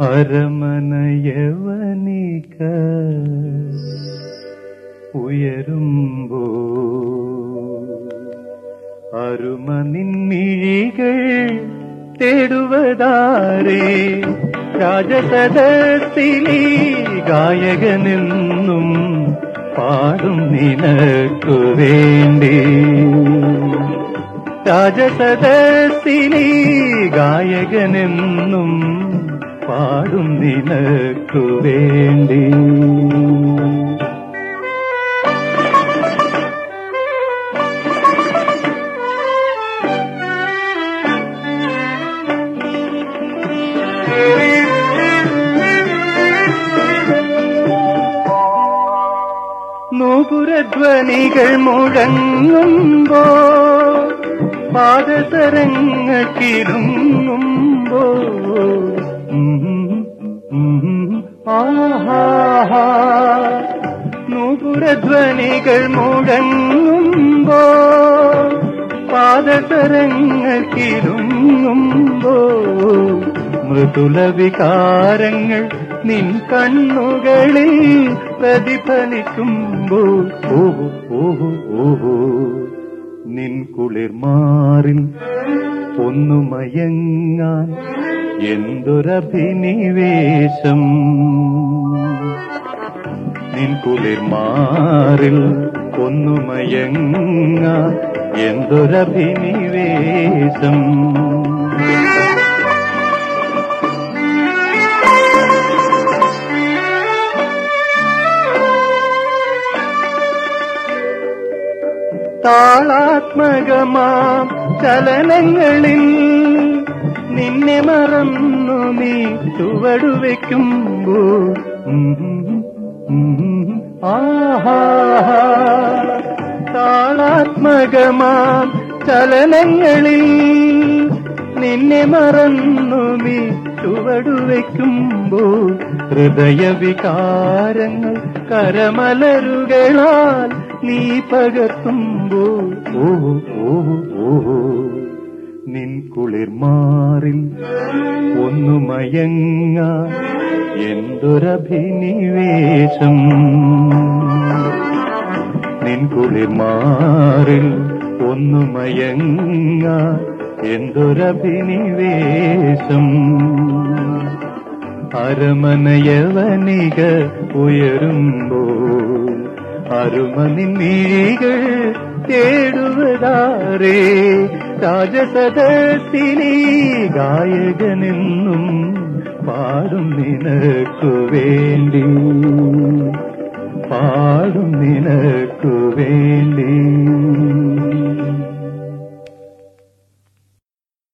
അരമനയവനിക ഉയരുമ്പോ അരുമ നിൻമിഴികൾ തേടുവതാരേ രാജസദത്തിലെ ഗായകനെന്നും പാടും നിനക്കു വേണ്ടി. രാജസദത്തിലെ ഗായകനെന്നും പാടും നിനക്കു വേണ്ടി. നൂപുരധ്വനികൾ മുഴങ്ങുമ്പോ പാദതരങ്ങൾ കിരുങ്ങുമ്പോ നൂപുരധ്വനികൾ മുടങ്ങുമ്പോ പാദതരങ്ങൾ കിരുങ്ങുമ്പോ മൃദുല വികാരങ്ങൾ നിൻ കണ്ണുകളിൽ പ്രതിഫലിക്കുമ്പോ ഓഹോ ഓഹോ ഓഹോ നിൻ കുളിർമാറിൽ ഒന്നു മയങ്ങാൻ എന്തൊരഭിനിവേശം? നിൻ കുളിർ മാറിൽ ഒന്നുമയങ്ങ എന്തൊരഭിനിവേശം? താളാത്മകമാം ചലനങ്ങളിൽ നിന്നെ മറന്നു നീ ചുവടുവെക്കുമ്പോൾ ആഹാ താളാത്മകമാം ചലനങ്ങളിൽ നിന്നെ മറന്നു നീ ചുവടുവെക്കുമ്പോൾ ഹൃദയവികാരങ്ങൾ കരമലരുകളാൽ നീ പകർത്തുമ്പോ. ഓ ഓ ഓഹോ നിൻ കുളിർമാറിൽ ഒന്നു മയങ്ങ എന്തൊരഭിനിവേശം. നിൻ കുളിർമാറിൽ ഒന്നു മയങ്ങ എന്തൊരഭിനിവേശം. അരമനയവനിക ഉയരുമ്പോൾ അരുമനിമിഴികൾ തേടുവതാരേ രാജസദസ്സിലീ ഗായകനെന്നും പാടും നിനക്കു വേണ്ടി. പാടും നിനക്കു വേണ്ടി.